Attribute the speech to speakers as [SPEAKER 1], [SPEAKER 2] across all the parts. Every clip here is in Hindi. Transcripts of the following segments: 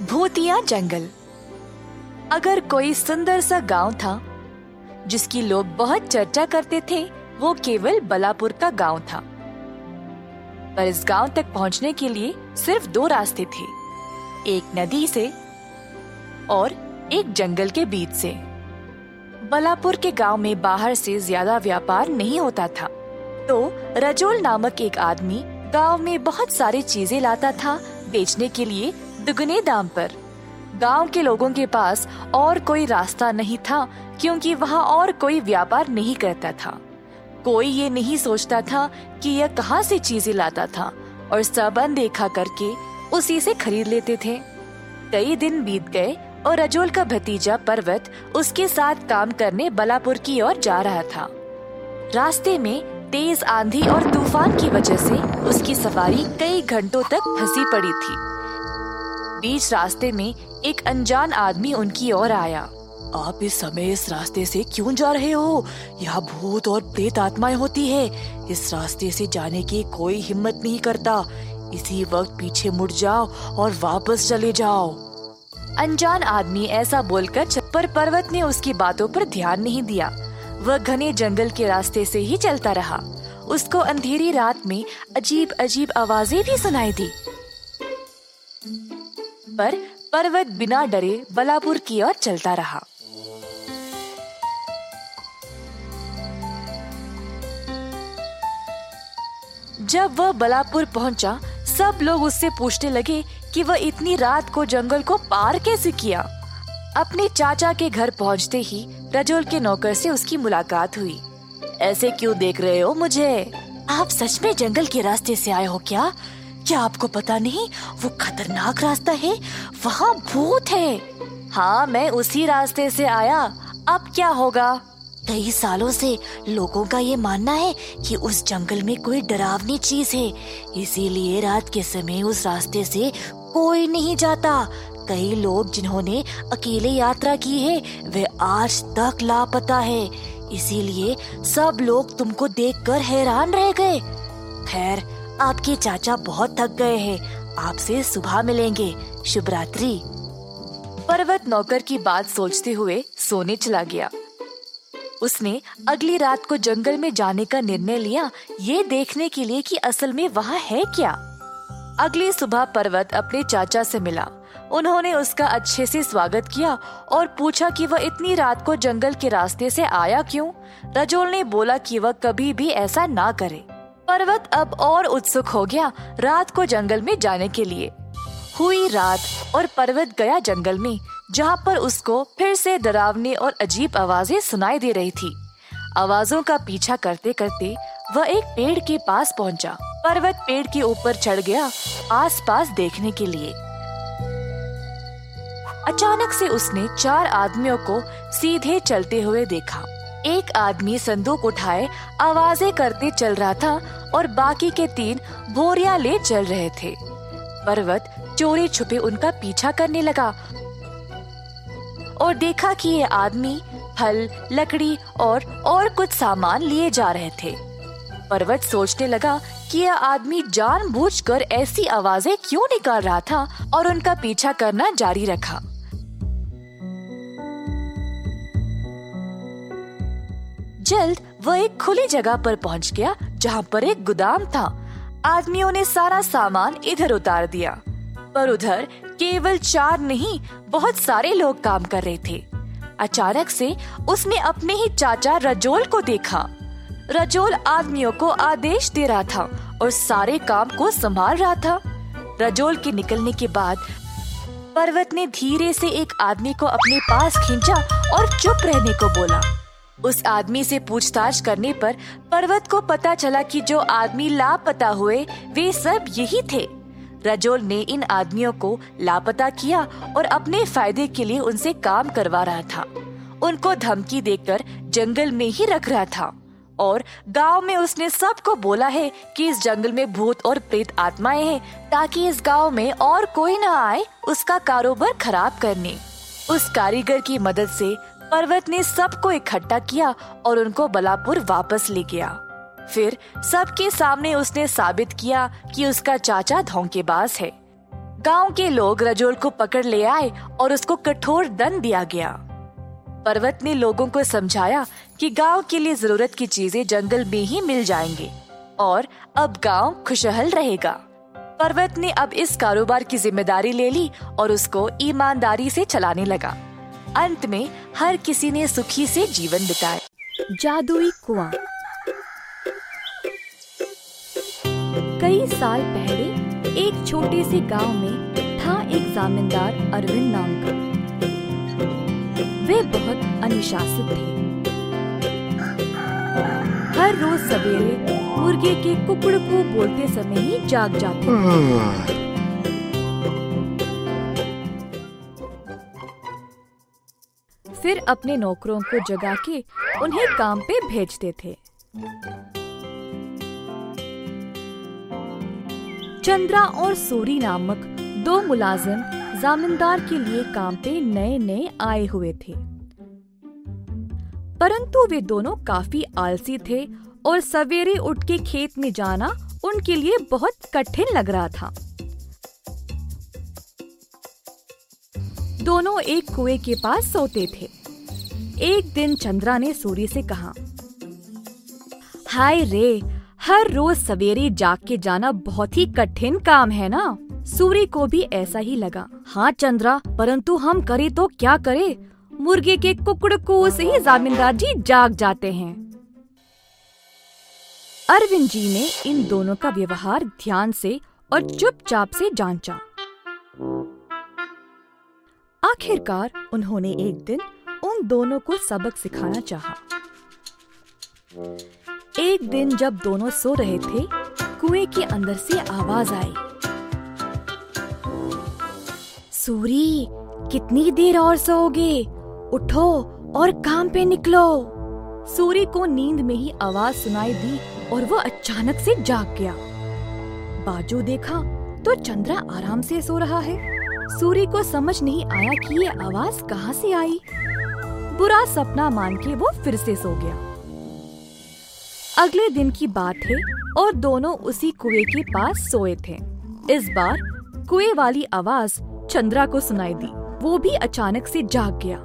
[SPEAKER 1] भूतिया जंगल। अगर कोई सुंदर सा गाँव था, जिसकी लोग बहुत चर्चा करते थे, वो केवल बलापुर का गाँव था। पर इस गाँव तक पहुँचने के लिए सिर्फ़ दो रास्ते थे, एक नदी से और एक जंगल के बीच से। बलापुर के गाँव में बाहर से ज़्यादा व्यापार नहीं होता था। तो रजोल नामक एक आदमी गाँव में बहुत सारी चीज़ें लाता था बेचने के लिए दुगने दाम पर। गाँव के लोगों के पास और कोई रास्ता नहीं था, क्योंकि वहाँ और कोई व्यापार नहीं करता था। कोई ये नहीं सोचता था कि यह कहाँ से चीज़ें लाता था और सब देखा करके उसी से खरीद लेते थे। कई दिन बीत गए और अजोल का भतीजा पर्वत उसके साथ काम करने बलापुर की ओर जा रहा था। रास्ते में तेज आंधी और तूफ़ान की वजह से उसकी सवारी कई घंटों तक फंसी पड़ी थी। बीच रास्ते में एक अनजान आदमी उनकी ओर आया। आप इस समय इस रास्ते से क्यों जा रहे हो? यहाँ भूत और प्रेत आत्माएँ होती है। इस रास्ते से जाने की कोई हिम्मत नहीं करता। इसी वक्त पीछे मुड़ जाओ और वापस चले जाओ। अनजान आदमी ऐसा बोलकर पर पर्वत ने उसकी बातों पर ध्यान नहीं दिया। वह घने जंगल के रास्ते से ही चलता रहा। उसको अंधेरी रात में अजीब अजीब आवाज़ें भी सुनाई दी। पर पर्वत बिना डरे बलापुर की ओर चलता रहा। जब वह बलापुर पहुँचा, सब लोग उससे पूछने लगे कि वह इतनी रात को जंगल को पार कैसे किया। अपने चाचा के घर पहुँचते ही रजोल के नौकर से उसकी मुलाकात हुई। ऐसे क्यों देख रहे हो मुझे? आप सच में जंगल के रास्ते से आए हो क्या? क्या आपको पता नहीं, वो खतरनाक रास्ता है? वहाँ भूत है। हाँ मैं उसी रास्ते से आया। अब क्या होगा? कई सालों से लोगों का ये मानना है कि उस जंगल में कोई डरावनी चीज़ है। इसीलिए रात के समय उस रास्ते से कोई नहीं जाता। कई लोग जिन्होंने अकेले यात्रा की है, वे आज तक लापता है। इसीलिए सब लोग तुमको देखकर हैरान रह गए। खैर आपके चाचा बहुत थक गए हैं। आपसे सुबह मिलेंगे। शुभ रात्रि पर्वत नौकर की बात सोचते हुए सोने चला गया। उसने अगली रात को जंगल में जाने का निर्णय लिया, ये देखने के लिए कि असल में वहाँ है क्या। अगली सुबह पर्वत अपने चाचा से मिला। उन्होंने उसका अच्छे से स्वागत किया और पूछा कि वह इतनी रात को जंगल के रास्ते से आया क्यों? रजोल ने बोला कि वह कभी भी ऐसा ना करे। पर्वत अब और उत्सुक हो गया रात को जंगल में जाने के लिए। हुई रात और पर्वत गया जंगल में, जहाँ पर उसको फिर से डरावनी और अजीब आवाज़ें सुनाई दे रही थी। आवाजों का पीछा करते करते वह एक पेड़ के पास पहुँचा। पर्वत पेड़ के ऊपर चढ़ गया आसपास देखने के लिए। अचानक से उसने चार आदमियों को सीधे चलते हुए देखा। एक आदमी संदूक उठाए, आवाज़ें करते चल रहा था और बाकी के तीन बोरिया ले चल रहे थे। पर्वत चोरी छुपे उनका पीछा करने लगा और देखा कि ये आदमी फल, लकड़ी और और कुछ सामान लिए जा रहे थे। पर्वत सोचने लगा कि यह आदमी जानबूझकर ऐसी आवाज़ें क्यों निकाल रहा था और उनका पीछा करना जारी रखा। जल्द वह एक खुली जगह पर पहुँच गया, जहाँ पर एक गोदाम था। आदमियों ने सारा सामान इधर उतार दिया। पर उधर केवल चार नहीं, बहुत सारे लोग काम कर रहे थे। अचानक से उसने अपने ही चाचा रजोल को देखा। रजोल आदमियों को आदेश दे रहा था और सारे काम को संभाल रहा था। रजोल के निकलने के बाद पर्वत ने धीरे से एक आदमी को अपने पास खींचा और चुप रहने को बोला। उस आदमी से पूछताछ करने पर पर्वत को पता चला कि जो आदमी लापता हुए, वे सब यही थे। रजोल ने इन आदमियों को लापता किया और अपने फ़ायदे के लिए उनसे काम करवा रहा था। उनको धमकी देकर जंगल में ही रख रहा था और गाँव में उसने सबको बोला है कि इस जंगल में भूत और प्रेत आत्माएँ हैं, ताकि इस गाँव में और कोई न आए उसका कारोबार खराब करने। उस कारीगर की मदद से पर्वत ने सबको इकट्ठा किया और उनको बलापुर वापस ले गया। फिर सबके सामने उसने साबित किया कि उसका चाचा धोखेबाज है।
[SPEAKER 2] गाँव के लोग रजोल को पकड़ ले आए और उसको कठोर दंड दिया गया। पर्वत ने लोगों को समझाया कि गाँव के लिए ज़रूरत की चीज़ें जंगल में ही मिल जाएँगे और अब गाँव खुशहाल रहेगा। पर्वत ने अब इस कारोबार की ज़िम्मेदारी ले ली और उसको ईमानदारी से चलाने लगा। अंत में हर किसी ने सुखी से जीवन बिताया।
[SPEAKER 1] जादुई कुआँ। कई साल पहले, एक छोटे से गाँव में था एक जमींदार अरविंद नाम का। वे बहुत अनुशासित थे। हर रोज सवेरे मुर्गे के कुकड़ को बोलते समय ही जाग जाते फिर अपने नौकरों को जगा के उन्हें काम पे भेजते थे। चंद्रा और सूरी नामक दो मुलाजिम जामींदार के लिए काम पे नए नए आए हुए थे। परंतु वे दोनों काफ़ी आलसी थे और सवेरे उठ के खेत में जाना उनके लिए बहुत कठिन लग रहा था। दोनों एक कुएँ के पास सोते थे। एक दिन चंद्रा ने सूर्य से कहा, हाय रे, हर रोज सवेरे जाग के जाना बहुत ही कठिन काम है ना? सूर्य को भी ऐसा ही लगा हाँ चंद्रा, परंतु हम करे तो क्या करे? मुर्गे के कुकड़ को से ही जामींदार जी जाग जाते हैं। अरविंद जी ने इन दोनों का व्यवहार ध्यान से और चुपचाप से जांचा। आखिरकार उन्होंने एक दिन उन दोनों को सबक सिखाना चाहा। एक दिन जब दोनों सो रहे थे, कुएँ के अंदर से आवाज़ आई। सूरी, कितनी देर और सोओगे? उठो और काम पे निकलो। सूरी को नींद में ही आवाज़ सुनाई दी और वो अचानक से जाग गया। बाजू देखा तो चंद्रा आराम से सो रहा है। सूरी को समझ नहीं आया कि ये आवाज़ कहाँ से आई। बुरा सपना मान के वो फिर से सो गया। अगले दिन की बात है और दोनों उसी कुएँ के पास सोए थे। इस बार कुएँ वाली आवाज़ चंद्रा को सुनाई दी। वो भी अचानक से जाग गया।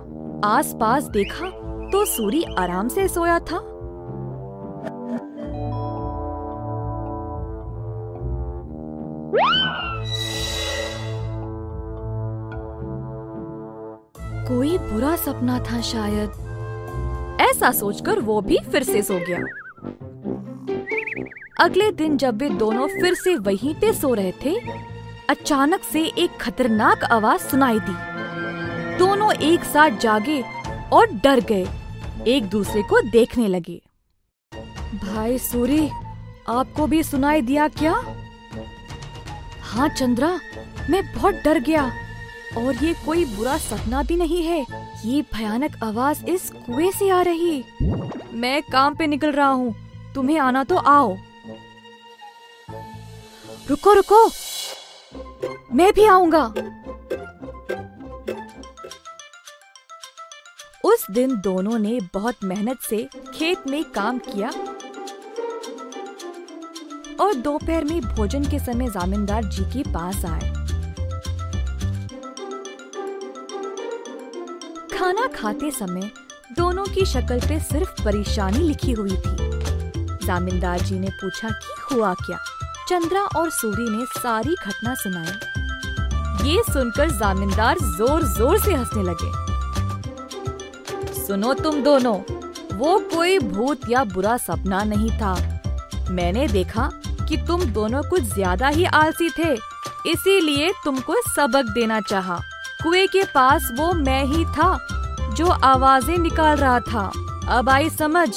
[SPEAKER 1] आसपास देखा तो सूरी आराम से सोया था। कोई बुरा सपना था शायद। ऐसा सोचकर वो भी फिर से सो गया। अगले दिन जब वे दोनों फिर से वहीं पे सो रहे थे, अचानक से एक खतरनाक आवाज़ सुनाई दी। दोनों एक साथ जागे और डर गए, एक दूसरे को देखने लगे। भाई सूरी, आपको भी सुनाई दिया क्या? हाँ चंद्रा, मैं बहुत डर गया। और ये कोई बुरा सपना भी नहीं है। ये भयानक आवाज़ इस कुएँ से आ रही। मैं काम पे निकल रहा हूँ। तुम्हें आना तो आओ। रुको रुको। मैं भी आऊँगा। उस दिन दोनों ने बहुत मेहनत से खेत में काम किया। और दोपहर में भोजन के समय जामींदार जी के पास आए। खाते समय दोनों की शक्ल पे सिर्फ़ परेशानी लिखी हुई थी। जामींदार जी ने पूछा कि हुआ क्या? चंद्रा और सूरी ने सारी घटना सुनाई। ये सुनकर जामींदार ज़ोर ज़ोर से हंसने लगे। सुनो तुम दोनों, वो कोई भूत या बुरा सपना नहीं था। मैंने देखा कि तुम दोनों कुछ ज़्यादा ही आलसी थे, इसीलिए तुमको सबक देना चाहा। कुएँ के पास वो मैं ही था जो आवाज़ें निकाल रहा था। अब आई समझ।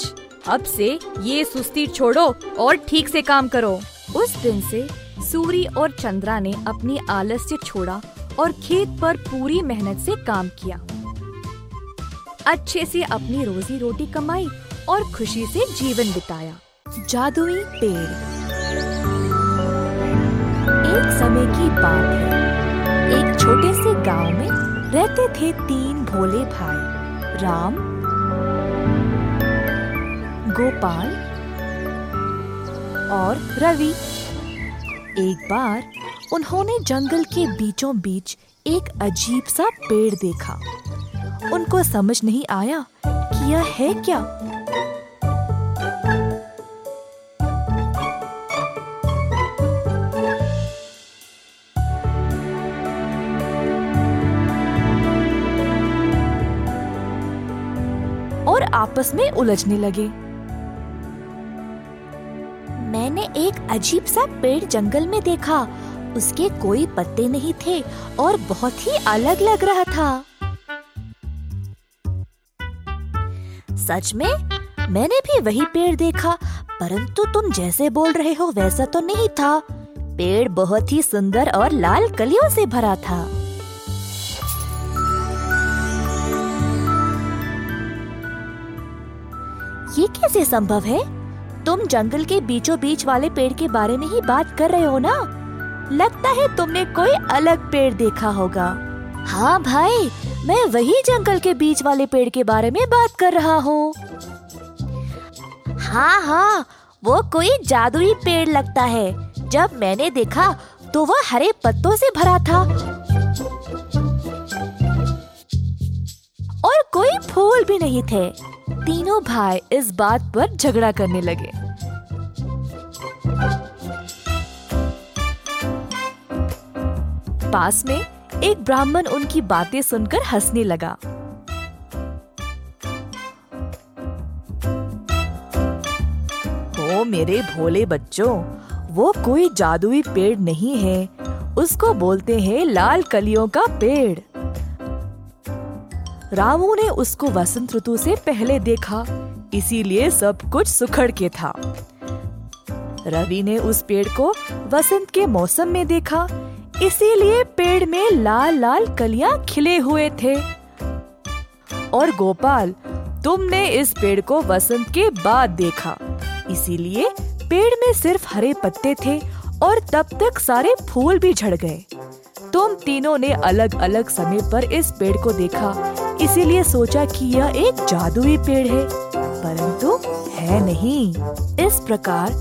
[SPEAKER 1] अब से ये सुस्ती छोड़ो और ठीक से काम करो। उस दिन से सूरी और चंद्रा ने अपनी आलस्य छोड़ा और खेत पर पूरी मेहनत से काम किया। अच्छे से अपनी रोजी रोटी कमाई और खुशी से जीवन बिताया। जादुई पेड़। एक समय की बात है। एक छोटे से गाँव में रहते थे तीन भोले भाई। राम, गोपाल और रवि। एक बार उन्होंने जंगल के बीचों बीच एक अजीब सा पेड़ देखा। उनको समझ नहीं आया कि यह है क्या। और आपस में उलझने लगे। मैंने एक अजीब सा पेड़ जंगल में देखा। उसके कोई पत्ते नहीं थे और बहुत ही अलग लग रहा था। सच में, मैंने भी वही पेड़ देखा, परंतु तुम जैसे बोल रहे हो वैसा तो नहीं था। पेड़ बहुत ही सुंदर और लाल कलियों से भरा था। कैसे संभव है? तुम जंगल के बीचों बीच वाले पेड़ के बारे में ही बात कर रहे हो ना? लगता है तुमने कोई अलग पेड़ देखा होगा। हाँ भाई, मैं वही जंगल के बीच वाले पेड़ के बारे में बात कर रहा हूँ। हाँ हाँ वो कोई जादुई पेड़ लगता है। जब मैंने देखा तो वह हरे पत्तों से भरा था। और कोई फूल भी नहीं थे। तीनों भाई इस बात पर झगड़ा करने लगे। पास में एक ब्राह्मण उनकी बातें सुनकर हंसने लगा। ओ मेरे भोले बच्चों, वो कोई जादुई पेड़ नहीं है। उसको बोलते हैं लाल कलियों का पेड़। रामू ने उसको वसंत ऋतु से पहले देखा, इसीलिए सब कुछ सुखड़ के था। रवि ने उस पेड़ को वसंत के मौसम में देखा, इसीलिए पेड़ में लाल लाल कलियाँ खिले हुए थे। और गोपाल, तुमने इस पेड़ को वसंत के बाद देखा, इसीलिए पेड़ में सिर्फ़ हरे पत्ते थे और तब तक सारे फूल भी झड़ गए। तुम तीनों ने अलग अलग समय पर इस पेड़ को देखा इसीलिए सोचा कि यह एक जादुई पेड़ है, परंतु है नहीं। इस प्रकार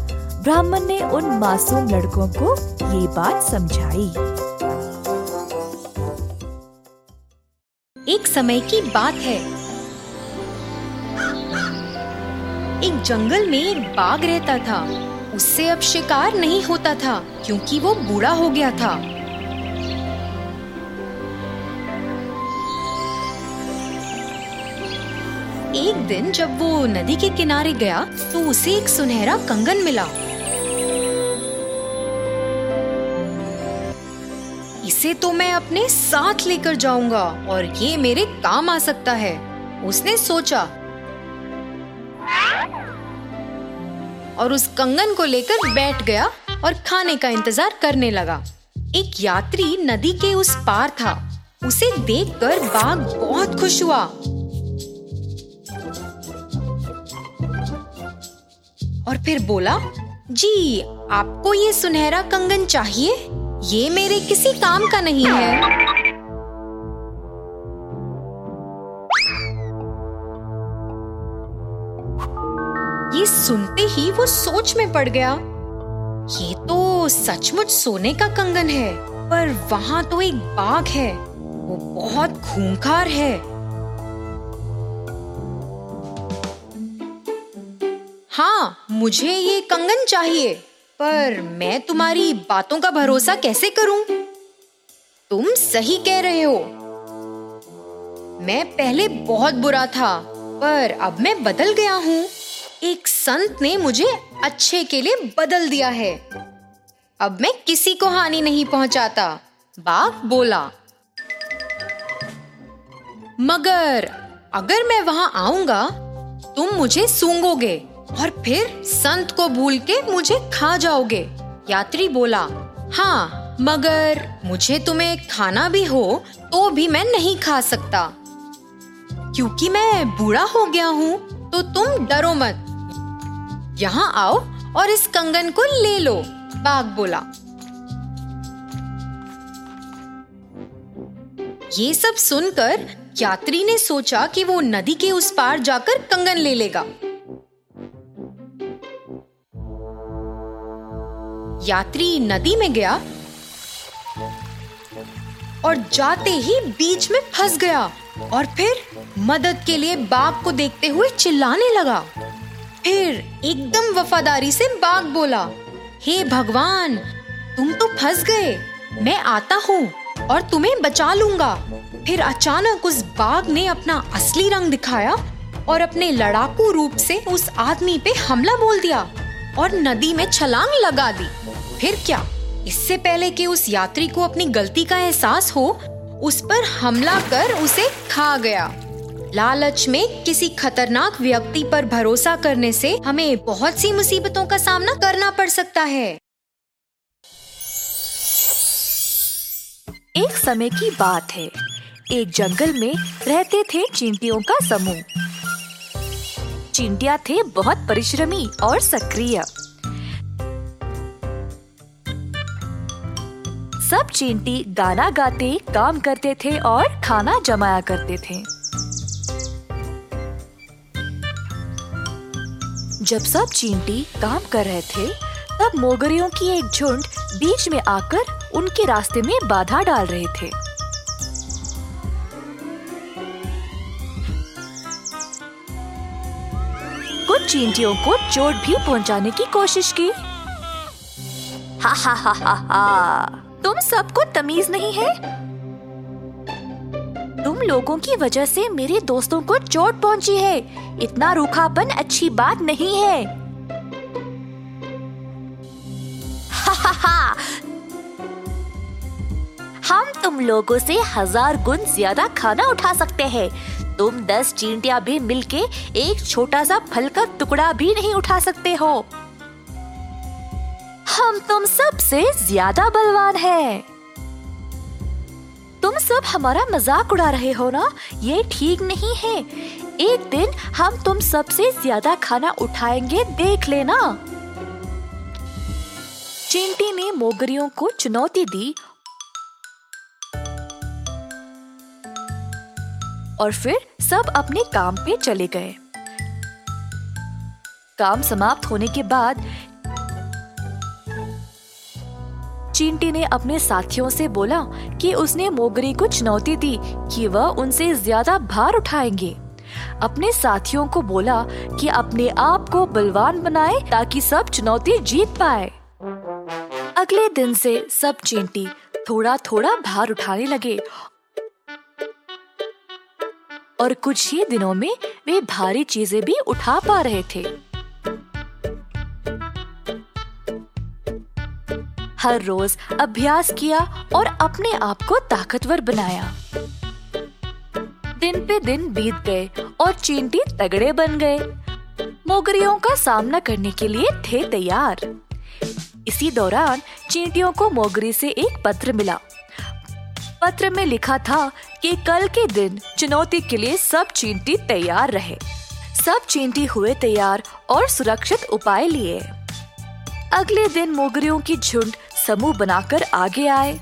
[SPEAKER 1] ब्राह्मण ने उन मासूम लड़कों को ये बात समझाई।
[SPEAKER 3] एक समय की बात है। एक जंगल में एक बाघ रहता था। उससे अब शिकार नहीं होता था, क्योंकि वो बूढ़ा हो गया था। एक दिन जब वो नदी के किनारे गया तो उसे एक सुनहरा कंगन मिला। इसे तो मैं अपने साथ लेकर जाऊँगा और ये मेरे काम आ सकता है, उसने सोचा। और उस कंगन को लेकर बैठ गया और खाने का इंतज़ार करने लगा। एक यात्री नदी के उस पार था। उसे देखकर बाघ बहुत खुश हुआ। और फिर बोला, जी, आपको ये सुनहरा कंगन चाहिए? ये मेरे किसी काम का नहीं है. ये सुनते ही वो सोच में पड़ गया। ये तो सचमुच सोने का कंगन है, पर वहाँ तो एक बाघ है। वो बहुत खूंखार है। हाँ मुझे ये कंगन चाहिए, पर मैं तुम्हारी बातों का भरोसा कैसे करूँ? तुम सही कह रहे हो। मैं पहले बहुत बुरा था, पर अब मैं बदल गया हूँ। एक संत ने मुझे अच्छे के लिए बदल दिया है। अब मैं किसी को हानि नहीं पहुंचाता बाघ बोला। मगर, अगर मैं वहाँ आऊँगा, तुम मुझे सूंगोगे और फिर संत को भूल के मुझे खा जाओगे। यात्री बोला हाँ मगर मुझे तुम्हें खाना भी हो तो भी मैं नहीं खा सकता। क्योंकि मैं बूढ़ा हो गया हूँ तो तुम डरो मत। यहाँ आओ और इस कंगन को ले लो, बाघ बोला। ये सब सुनकर यात्री ने सोचा कि वो नदी के उस पार जाकर कंगन ले लेगा। यात्री नदी में गया और जाते ही बीच में फंस गया और फिर मदद के लिए बाघ को देखते हुए चिल्लाने लगा। फिर एकदम वफादारी से बाघ बोला, हे hey भगवान, तुम तो फंस गए। मैं आता हूँ और तुम्हें बचा लूँगा। फिर अचानक उस बाघ ने अपना असली रंग दिखाया और अपने लड़ाकू रूप से उस आदमी पे हमला बोल दिया। और नदी में छलांग लगा दी। फिर क्या? इससे पहले कि उस यात्री को अपनी गलती का एहसास हो, उस पर हमला कर उसे खा गया। लालच में किसी खतरनाक व्यक्ति पर भरोसा करने से हमें बहुत सी मुसीबतों का सामना करना पड़ सकता है।
[SPEAKER 1] एक समय की बात है। एक जंगल में रहते थे चींटियों का समूह। चिंटिया थे बहुत परिश्रमी और सक्रिय। सब चींटी गाना गाते, काम करते थे और खाना जमाया करते थे। जब सब चींटी काम कर रहे थे, तब मोगरियों की एक झुंड बीच में आकर उनके रास्ते में बाधा डाल रहे थे। चींटियों को चोट भी पहुँचाने की कोशिश की। हा हा हा हा हा। तुम सबको तमीज नहीं है? तुम लोगों की वजह से मेरे दोस्तों को चोट पहुँची है। इतना रूखापन अच्छी बात नहीं है। हा हा हा। हम तुम लोगों से हज़ार गुण ज़्यादा खाना उठा सकते हैं। तुम दस चींटियाँ भी मिलके एक छोटा सा फल का टुकड़ा भी नहीं उठा सकते हो। हम तुम सबसे ज़्यादा बलवान हैं। तुम सब हमारा मज़ाक उड़ा रहे हो ना? ये ठीक नहीं है। एक दिन हम तुम सबसे ज़्यादा खाना उठाएँगे, देख लेना। चिंटी ने मोगरियों को चुनौती दी और फिर सब अपने काम पे चले गए। काम समाप्त होने के बाद चिंटी ने अपने साथियों से बोला कि उसने मोगरी को चुनौती दी कि वह उनसे ज़्यादा भार उठाएँगे। अपने साथियों को बोला कि अपने आप को बलवान बनाए ताकि सब चुनौती जीत पाए। अगले दिन से सब चिंटी थोड़ा थोड़ा भार उठाने लगे और कुछ ही दिनों में वे भारी चीज़ें भी उठा पा रहे थे। हर रोज अभ्यास किया और अपने आप को ताकतवर बनाया। दिन पे दिन बीत गए और चींटी तगड़े बन गए। मोगरियों का सामना करने के लिए थे तैयार। इसी दौरान चींटियों को मोगरी से एक पत्र मिला। पत्र में लिखा था कि कल के दिन चुनौती के लिए सब चींटी तैयार रहे। सब चींटी हुए तैयार और सुरक्षित उपाय लिए। अगले दिन मोगरियों की झुंड समूह बनाकर आगे आए।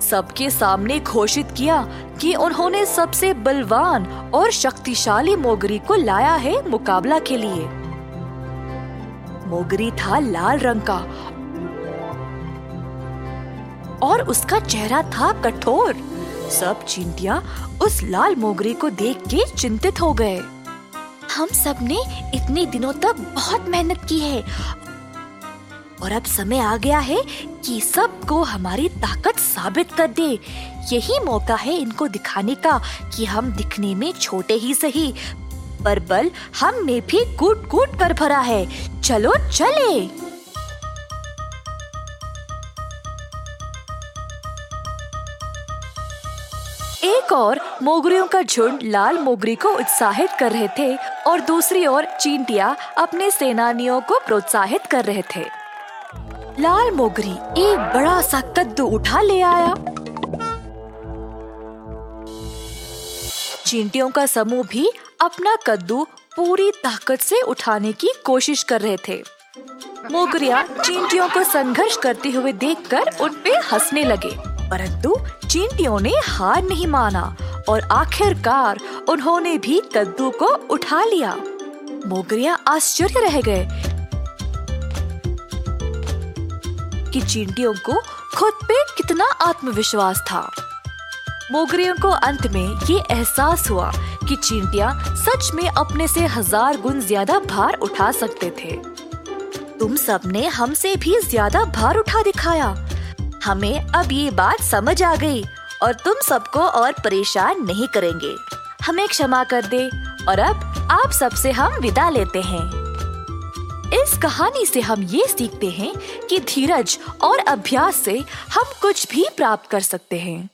[SPEAKER 1] सबके सामने घोषित किया कि उन्होंने सबसे बलवान और शक्तिशाली मोगरी को लाया है मुकाबला के लिए। मोगरी था लाल रंग का और उसका चेहरा था कठोर। सब चिंटिया उस लाल मोगरी को देख के चिंतित हो गए। हम सबने इतने दिनों तक बहुत मेहनत की है। और अब समय आ गया है कि सबको हमारी ताकत साबित कर दे। यही मौका है इनको दिखाने का कि हम दिखने में छोटे ही सही, पर बल हम में भी कूट कूट कर भरा है। चलो चले! एक और मोगरियों का झुंड लाल मोगरी को उत्साहित कर रहे थे और दूसरी ओर चींटिया अपने सेनानियों को प्रोत्साहित कर रहे थे। लाल मोगरी एक बड़ा सा कद्दू उठा ले आया। चींटियों का समूह भी अपना कद्दू पूरी ताकत से उठाने की कोशिश कर रहे थे। मोगरिया चींटियों को संघर्ष करते हुए देखकर उन पे हंसने लगे। परंतु चींटियों ने हार नहीं माना और आखिरकार उन्होंने भी कद्दू को उठा लिया। मोगरिया आश्चर्य रह गए कि चींटियों को खुद पे कितना आत्मविश्वास था। मोगरियों को अंत में ये एहसास हुआ कि चींटियाँ सच में अपने से हज़ार गुण ज़्यादा भार उठा सकते थे। तुम सबने हमसे भी ज़्यादा भार उठा दिखाया। हमें अब ये बात समझ आ गई और तुम सबको और परेशान नहीं करेंगे। हमें क्षमा कर दे और अब आप सबसे हम विदा लेते हैं। इस कहानी से हम ये सीखते हैं कि धीरज और अभ्यास से हम कुछ भी प्राप्त कर सकते हैं।